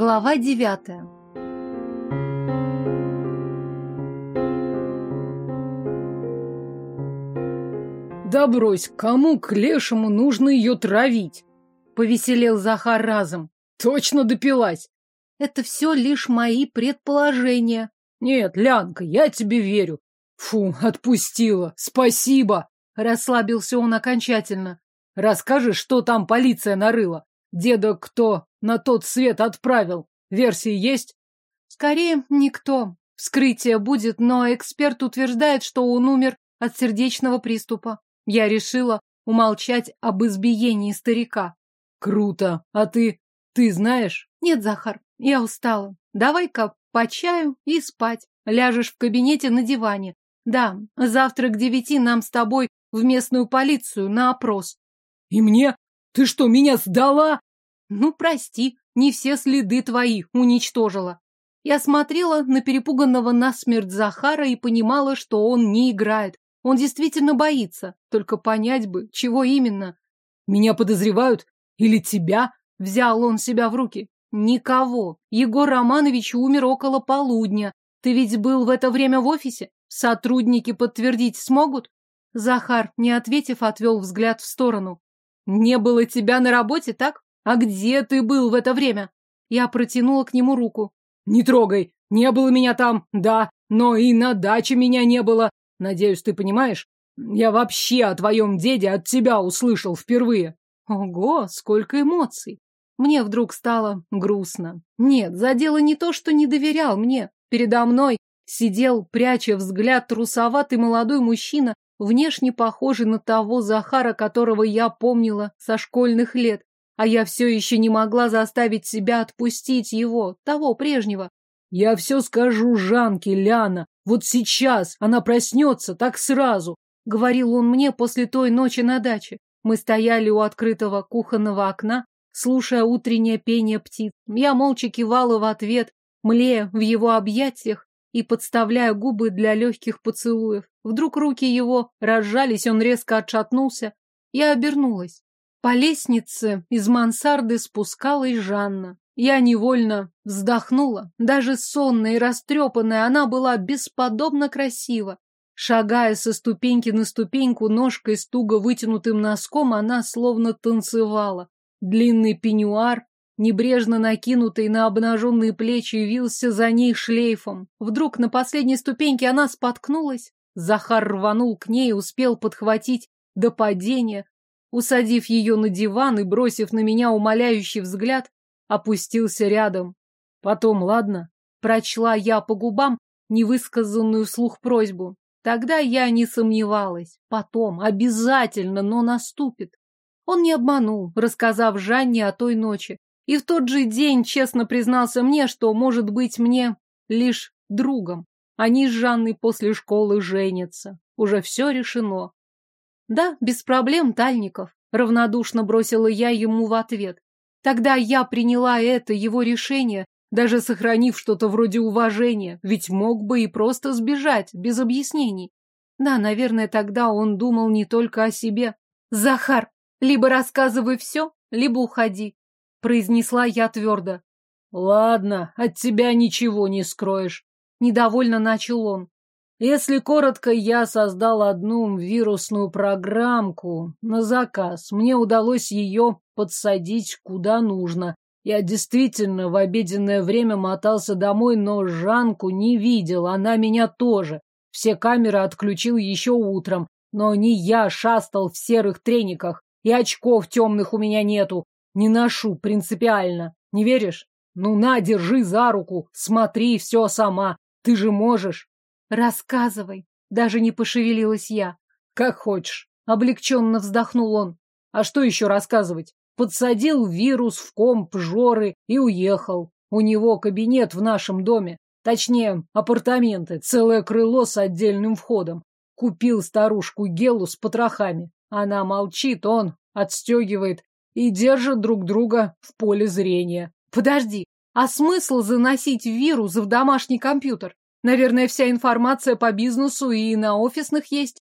Глава девятая. Да брось, кому к лешему нужно ее травить? Повеселел Захар разом. Точно допилась. Это все лишь мои предположения. Нет, Лянка, я тебе верю. Фу, отпустила. Спасибо. Расслабился он окончательно. Расскажешь, что там полиция нарыла? Деда кто на тот свет отправил? Версии есть? Скорее, никто. Вскрытие будет, но эксперт утверждает, что он умер от сердечного приступа. Я решила умолчать об избиении старика. Круто. А ты... ты знаешь? Нет, Захар, я устала. Давай-ка по чаю и спать. Ляжешь в кабинете на диване. Да, завтра к девяти нам с тобой в местную полицию на опрос. И мне? Ты что, меня сдала? Ну, прости, не все следы твои уничтожила. Я смотрела на перепуганного насмерть Захара и понимала, что он не играет. Он действительно боится. Только понять бы, чего именно. Меня подозревают? Или тебя? Взял он себя в руки. Никого. Егор Романович умер около полудня. Ты ведь был в это время в офисе? Сотрудники подтвердить смогут? Захар, не ответив, отвел взгляд в сторону. Не было тебя на работе, так? А где ты был в это время? Я протянула к нему руку. Не трогай. Не было меня там, да, но и на даче меня не было. Надеюсь, ты понимаешь? Я вообще о твоем деде от тебя услышал впервые. Ого, сколько эмоций. Мне вдруг стало грустно. Нет, задело не то, что не доверял мне. Передо мной сидел, пряча взгляд, трусоватый молодой мужчина внешне похожий на того Захара, которого я помнила со школьных лет, а я все еще не могла заставить себя отпустить его, того прежнего. Я все скажу Жанке, Ляна, вот сейчас она проснется, так сразу, — говорил он мне после той ночи на даче. Мы стояли у открытого кухонного окна, слушая утреннее пение птиц. Я молча кивала в ответ, млея в его объятиях и подставляя губы для легких поцелуев. Вдруг руки его разжались, он резко отшатнулся. Я обернулась. По лестнице из мансарды спускалась Жанна. Я невольно вздохнула. Даже сонная и растрепанная она была бесподобно красива. Шагая со ступеньки на ступеньку, ножкой с туго вытянутым носком, она словно танцевала. Длинный пеньюар, небрежно накинутый на обнаженные плечи, вился за ней шлейфом. Вдруг на последней ступеньке она споткнулась, Захар рванул к ней, успел подхватить до падения, усадив ее на диван и, бросив на меня умоляющий взгляд, опустился рядом. Потом, ладно, прочла я по губам невысказанную вслух просьбу. Тогда я не сомневалась. Потом, обязательно, но наступит. Он не обманул, рассказав Жанне о той ночи. И в тот же день честно признался мне, что может быть мне лишь другом. Они с Жанной после школы женятся. Уже все решено. Да, без проблем, Тальников. Равнодушно бросила я ему в ответ. Тогда я приняла это, его решение, даже сохранив что-то вроде уважения, ведь мог бы и просто сбежать, без объяснений. Да, наверное, тогда он думал не только о себе. «Захар, либо рассказывай все, либо уходи», — произнесла я твердо. «Ладно, от тебя ничего не скроешь. Недовольно начал он. Если коротко, я создал одну вирусную программку на заказ. Мне удалось ее подсадить куда нужно. Я действительно в обеденное время мотался домой, но Жанку не видел, она меня тоже. Все камеры отключил еще утром, но не я шастал в серых трениках, и очков темных у меня нету. Не ношу принципиально. Не веришь? Ну на, держи за руку, смотри, все сама. Ты же можешь. Рассказывай. Даже не пошевелилась я. Как хочешь. Облегченно вздохнул он. А что еще рассказывать? Подсадил вирус в комп Жоры и уехал. У него кабинет в нашем доме. Точнее, апартаменты, целое крыло с отдельным входом. Купил старушку Гелу с потрохами. Она молчит, он отстегивает и держит друг друга в поле зрения. Подожди, а смысл заносить вирус в домашний компьютер? Наверное, вся информация по бизнесу и на офисных есть.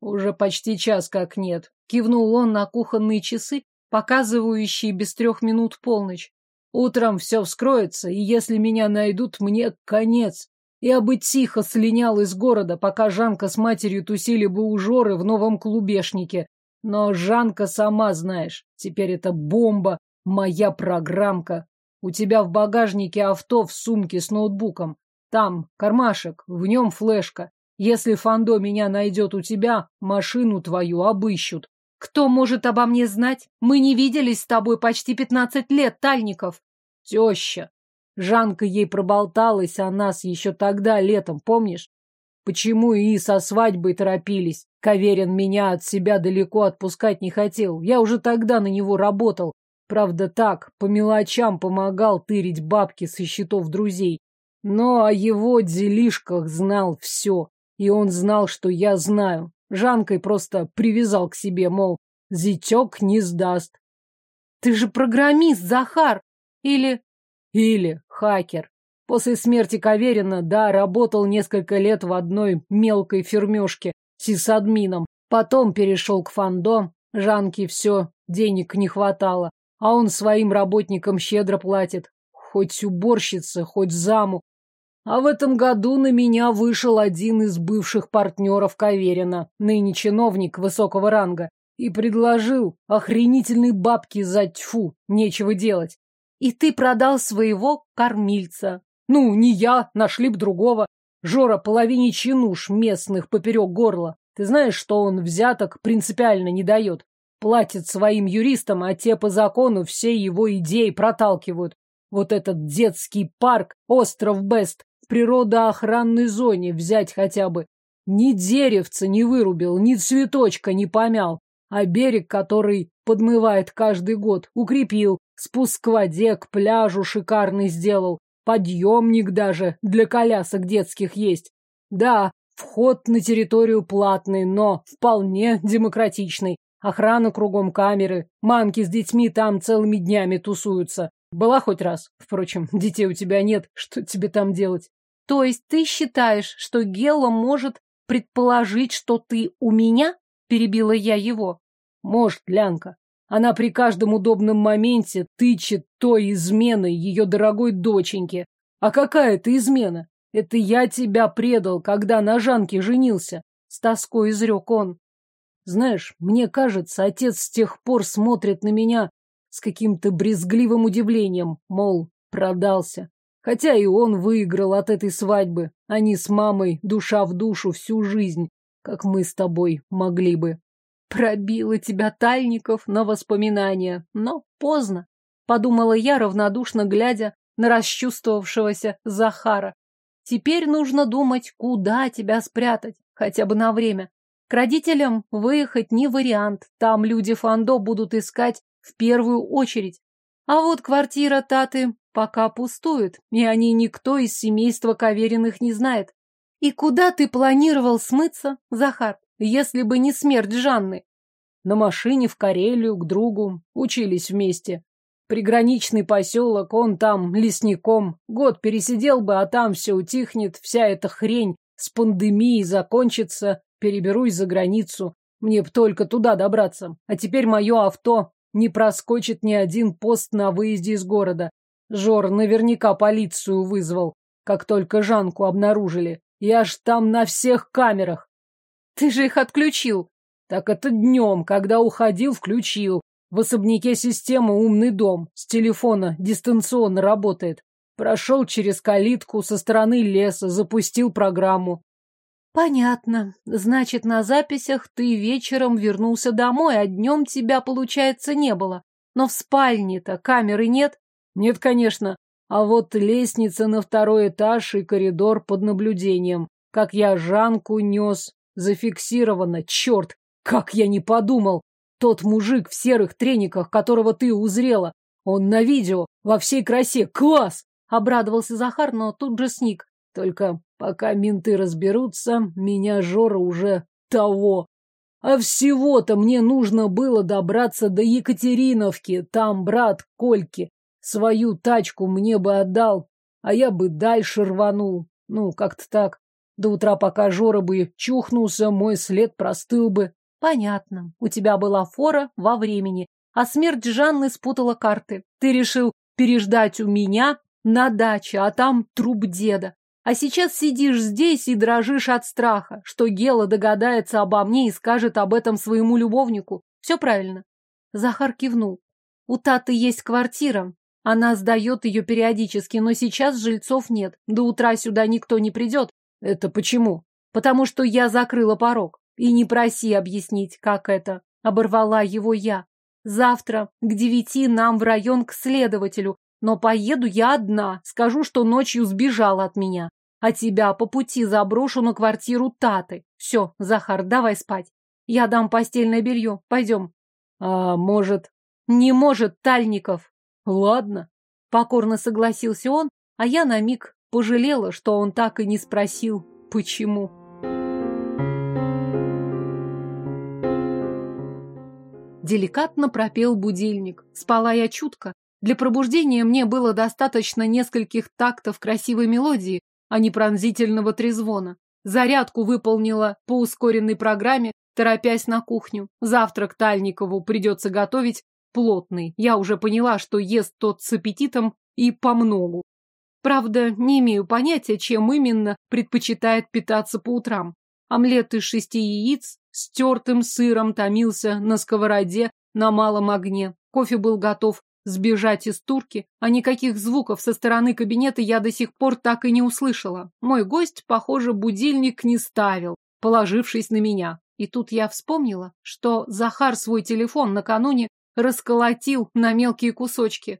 Уже почти час как нет. Кивнул он на кухонные часы, показывающие без трех минут полночь. Утром все вскроется, и если меня найдут, мне конец. Я бы тихо слинял из города, пока Жанка с матерью тусили бы у Жоры в новом клубешнике. Но Жанка сама знаешь, теперь это бомба, моя программка. У тебя в багажнике авто в сумке с ноутбуком. Там кармашек, в нем флешка. Если Фандо меня найдет у тебя, машину твою обыщут. Кто может обо мне знать? Мы не виделись с тобой почти пятнадцать лет, Тальников. Теща. Жанка ей проболталась о нас еще тогда, летом, помнишь? Почему и со свадьбой торопились? Каверин меня от себя далеко отпускать не хотел. Я уже тогда на него работал. Правда так, по мелочам помогал тырить бабки со счетов друзей. Но о его делишках знал все. И он знал, что я знаю. Жанкой просто привязал к себе, мол, зятек не сдаст. Ты же программист, Захар! Или... Или хакер. После смерти Каверина, да, работал несколько лет в одной мелкой фермешке сисадмином. Потом перешел к Фандо. Жанке все, денег не хватало. А он своим работникам щедро платит. Хоть уборщица, хоть заму. А в этом году на меня вышел один из бывших партнеров Каверина, ныне чиновник высокого ранга, и предложил охренительные бабки за тьфу, нечего делать. И ты продал своего кормильца. Ну, не я, нашли б другого. Жора половине чинуш местных поперек горла. Ты знаешь, что он взяток принципиально не дает. Платит своим юристам, а те по закону все его идеи проталкивают. Вот этот детский парк, остров Бест, в природоохранной зоне взять хотя бы. Ни деревца не вырубил, ни цветочка не помял, а берег, который подмывает каждый год, укрепил, Спуск к воде, к пляжу шикарный сделал. Подъемник даже для колясок детских есть. Да, вход на территорию платный, но вполне демократичный. Охрана кругом камеры. Мамки с детьми там целыми днями тусуются. Была хоть раз. Впрочем, детей у тебя нет. Что тебе там делать? То есть ты считаешь, что Гелла может предположить, что ты у меня? Перебила я его. Может, Лянка. Она при каждом удобном моменте тычет той изменой ее дорогой доченьке. А какая ты измена? Это я тебя предал, когда на Жанке женился. С тоской изрек он. Знаешь, мне кажется, отец с тех пор смотрит на меня с каким-то брезгливым удивлением, мол, продался. Хотя и он выиграл от этой свадьбы. Они с мамой душа в душу всю жизнь, как мы с тобой могли бы. Пробило тебя Тальников на воспоминания, но поздно, подумала я, равнодушно глядя на расчувствовавшегося Захара. Теперь нужно думать, куда тебя спрятать, хотя бы на время. К родителям выехать не вариант, там люди Фандо будут искать в первую очередь. А вот квартира Таты пока пустует, и о ней никто из семейства Кавериных не знает. И куда ты планировал смыться, Захар? Если бы не смерть Жанны. На машине в Карелию к другу учились вместе. Приграничный поселок, он там лесником. Год пересидел бы, а там все утихнет, вся эта хрень с пандемией закончится, переберусь за границу. Мне б только туда добраться. А теперь мое авто не проскочит ни один пост на выезде из города. Жор наверняка полицию вызвал, как только Жанку обнаружили. Я ж там на всех камерах. Ты же их отключил. Так это днем, когда уходил, включил. В особняке системы умный дом. С телефона дистанционно работает. Прошел через калитку со стороны леса, запустил программу. Понятно. Значит, на записях ты вечером вернулся домой, а днем тебя, получается, не было. Но в спальне-то камеры нет? Нет, конечно. А вот лестница на второй этаж и коридор под наблюдением. Как я Жанку нес, Зафиксировано, черт! Как я не подумал! Тот мужик в серых трениках, которого ты узрела, он на видео, во всей красе, класс! Обрадовался Захар, но тут же сник. Только пока менты разберутся, меня Жора уже того. А всего-то мне нужно было добраться до Екатериновки, там брат Кольки. Свою тачку мне бы отдал, а я бы дальше рванул. Ну, как-то так. До утра, пока Жора бы чухнулся, мой след простыл бы. Понятно. У тебя была фора во времени, а смерть Жанны спутала карты. Ты решил переждать у меня на даче, а там труп деда. А сейчас сидишь здесь и дрожишь от страха, что Гела догадается обо мне и скажет об этом своему любовнику. Все правильно. Захар кивнул. У Таты есть квартира. Она сдает ее периодически, но сейчас жильцов нет. До утра сюда никто не придет. Это почему? Потому что я закрыла порог. И не проси объяснить, как это. Оборвала его я. Завтра к девяти нам в район к следователю, но поеду я одна, скажу, что ночью сбежала от меня. А тебя по пути заброшу на квартиру Таты. Все, Захар, давай спать. Я дам постельное белье. Пойдем. А может... Не может, Тальников. Ладно. Покорно согласился он, а я на миг пожалела, что он так и не спросил, почему. Деликатно пропел будильник. Спала я чутко. Для пробуждения мне было достаточно нескольких тактов красивой мелодии, а не пронзительного трезвона. Зарядку выполнила по ускоренной программе, торопясь на кухню. Завтрак Тальникову придется готовить плотный. Я уже поняла, что ест тот с аппетитом и помногу. Правда, не имею понятия, чем именно предпочитает питаться по утрам. Омлет из шести яиц с тертым сыром томился на сковороде на малом огне. Кофе был готов сбежать из турки, а никаких звуков со стороны кабинета я до сих пор так и не услышала. Мой гость, похоже, будильник не ставил, положившись на меня. И тут я вспомнила, что Захар свой телефон накануне расколотил на мелкие кусочки.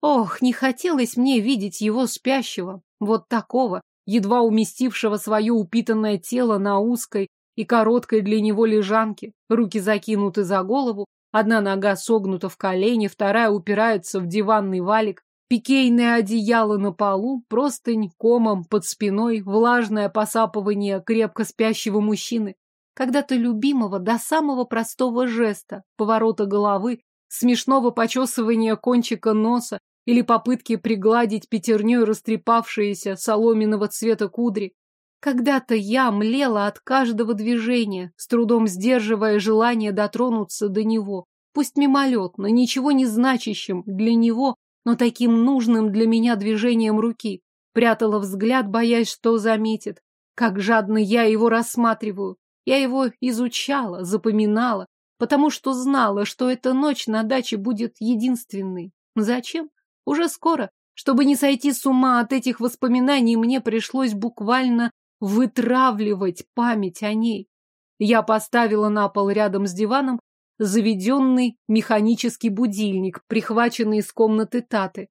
Ох, не хотелось мне видеть его спящего, вот такого, едва уместившего свое упитанное тело на узкой и короткой для него лежанке, руки закинуты за голову, одна нога согнута в колени, вторая упирается в диванный валик, пикейное одеяло на полу, простынь комом под спиной, влажное посапывание крепко спящего мужчины, когда-то любимого до самого простого жеста, поворота головы, смешного почесывания кончика носа или попытки пригладить пятерней растрепавшиеся соломенного цвета кудри. Когда-то я млела от каждого движения, с трудом сдерживая желание дотронуться до него, пусть мимолетно, ничего не значащим для него, но таким нужным для меня движением руки. Прятала взгляд, боясь, что заметит. Как жадно я его рассматриваю. Я его изучала, запоминала, потому что знала, что эта ночь на даче будет единственной. Зачем? Уже скоро. Чтобы не сойти с ума от этих воспоминаний, мне пришлось буквально вытравливать память о ней. Я поставила на пол рядом с диваном заведенный механический будильник, прихваченный из комнаты Таты,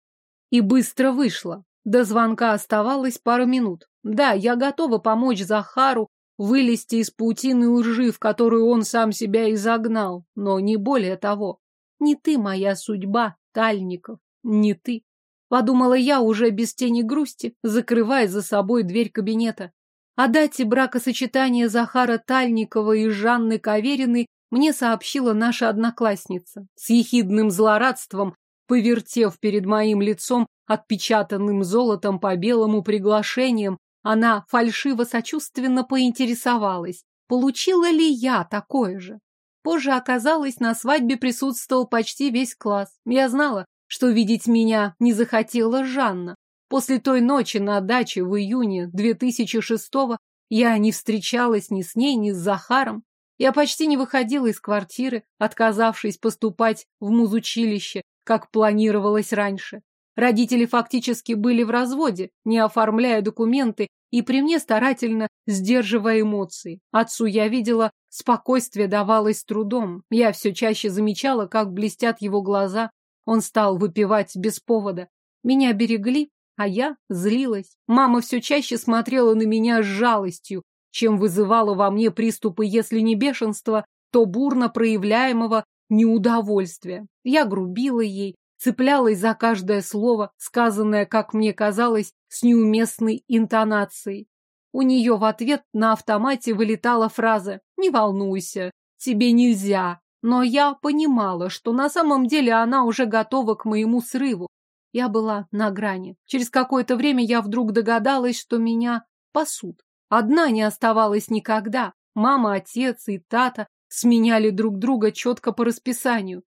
и быстро вышла. До звонка оставалось пару минут. Да, я готова помочь Захару вылезти из паутины лжи, в которую он сам себя изогнал, но не более того. Не ты моя судьба, Тальников не ты. Подумала я уже без тени грусти, закрывая за собой дверь кабинета. О дате бракосочетания Захара Тальникова и Жанны Кавериной мне сообщила наша одноклассница. С ехидным злорадством, повертев перед моим лицом отпечатанным золотом по белому приглашением, она фальшиво-сочувственно поинтересовалась, получила ли я такое же. Позже оказалось, на свадьбе присутствовал почти весь класс. Я знала, что видеть меня не захотела Жанна. После той ночи на даче в июне 2006-го я не встречалась ни с ней, ни с Захаром. Я почти не выходила из квартиры, отказавшись поступать в музучилище, как планировалось раньше. Родители фактически были в разводе, не оформляя документы и при мне старательно сдерживая эмоции. Отцу я видела, спокойствие давалось трудом. Я все чаще замечала, как блестят его глаза, он стал выпивать без повода. Меня берегли, а я злилась. Мама все чаще смотрела на меня с жалостью, чем вызывала во мне приступы, если не бешенства, то бурно проявляемого неудовольствия. Я грубила ей, цеплялась за каждое слово, сказанное, как мне казалось, с неуместной интонацией. У нее в ответ на автомате вылетала фраза «Не волнуйся, тебе нельзя, но я понимала, что на самом деле она уже готова к моему срыву. Я была на грани. Через какое-то время я вдруг догадалась, что меня пасут. Одна не оставалась никогда. Мама, отец и тата сменяли друг друга четко по расписанию.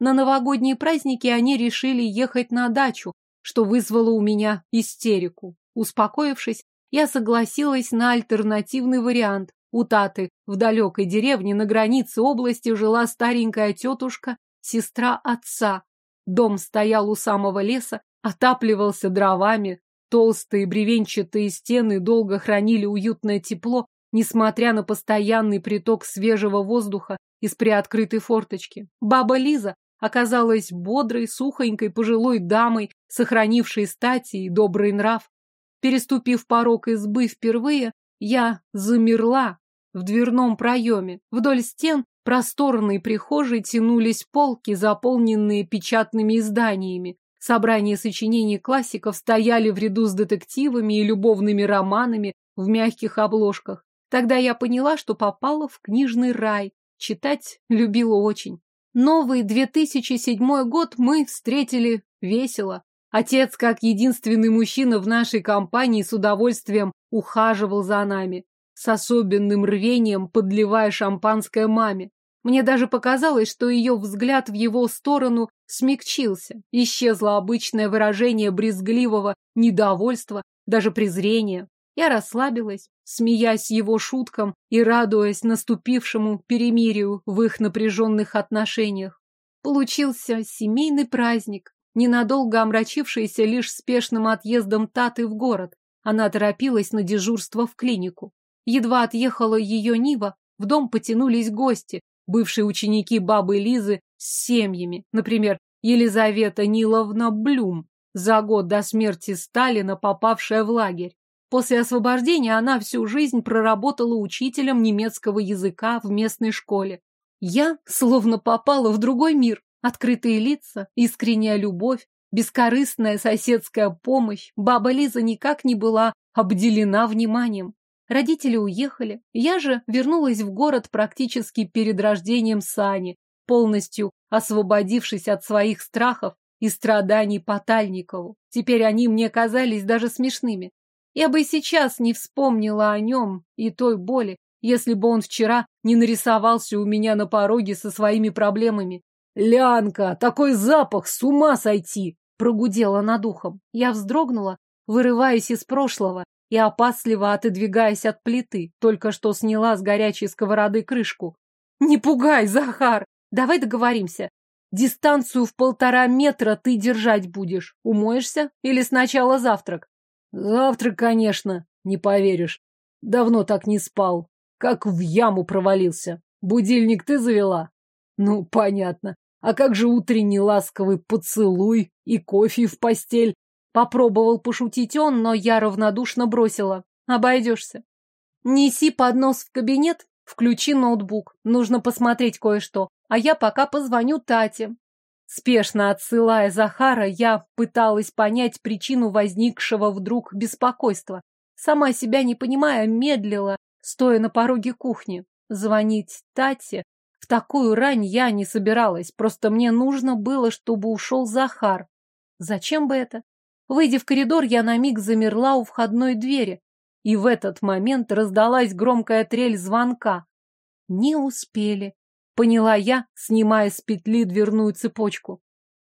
На новогодние праздники они решили ехать на дачу, что вызвало у меня истерику. Успокоившись, я согласилась на альтернативный вариант. У Таты в далекой деревне на границе области жила старенькая тетушка, сестра отца. Дом стоял у самого леса, отапливался дровами, толстые бревенчатые стены долго хранили уютное тепло, несмотря на постоянный приток свежего воздуха из приоткрытой форточки. Баба Лиза оказалась бодрой, сухонькой пожилой дамой, сохранившей стати и добрый нрав. Переступив порог избы впервые, я замерла в дверном проеме. Вдоль стен просторной прихожей тянулись полки, заполненные печатными изданиями. Собрания сочинений классиков стояли в ряду с детективами и любовными романами в мягких обложках. Тогда я поняла, что попала в книжный рай. Читать любила очень. Новый 2007 год мы встретили весело. Отец, как единственный мужчина в нашей компании, с удовольствием ухаживал за нами, с особенным рвением подливая шампанское маме. Мне даже показалось, что ее взгляд в его сторону смягчился. Исчезло обычное выражение брезгливого недовольства, даже презрения. Я расслабилась, смеясь его шуткам и радуясь наступившему перемирию в их напряженных отношениях. Получился семейный праздник, ненадолго омрачившийся лишь спешным отъездом Таты в город. Она торопилась на дежурство в клинику. Едва отъехала ее Нива, в дом потянулись гости, бывшие ученики бабы Лизы с семьями, например, Елизавета Ниловна Блюм, за год до смерти Сталина попавшая в лагерь. После освобождения она всю жизнь проработала учителем немецкого языка в местной школе. Я словно попала в другой мир. Открытые лица, искренняя любовь, бескорыстная соседская помощь. Баба Лиза никак не была обделена вниманием. Родители уехали. Я же вернулась в город практически перед рождением Сани, полностью освободившись от своих страхов и страданий по Тальникову. Теперь они мне казались даже смешными. Я бы сейчас не вспомнила о нем и той боли, если бы он вчера не нарисовался у меня на пороге со своими проблемами. «Лянка, такой запах, с ума сойти!» прогудела над ухом. Я вздрогнула, вырываясь из прошлого и опасливо отодвигаясь от плиты, только что сняла с горячей сковороды крышку. «Не пугай, Захар! Давай договоримся. Дистанцию в полтора метра ты держать будешь. Умоешься? Или сначала завтрак?» «Завтрак, конечно, не поверишь. Давно так не спал. Как в яму провалился. Будильник ты завела?» «Ну, понятно. А как же утренний ласковый поцелуй и кофе в постель? Попробовал пошутить он, но я равнодушно бросила. Обойдешься. Неси поднос в кабинет, включи ноутбук. Нужно посмотреть кое-что. А я пока позвоню Тате. Спешно отсылая Захара, я пыталась понять причину возникшего вдруг беспокойства. Сама себя не понимая, медлила, стоя на пороге кухни. Звонить Тате в такую рань я не собиралась, просто мне нужно было, чтобы ушел Захар. Зачем бы это? Выйдя в коридор, я на миг замерла у входной двери, и в этот момент раздалась громкая трель звонка. Не успели, поняла я, снимая с петли дверную цепочку.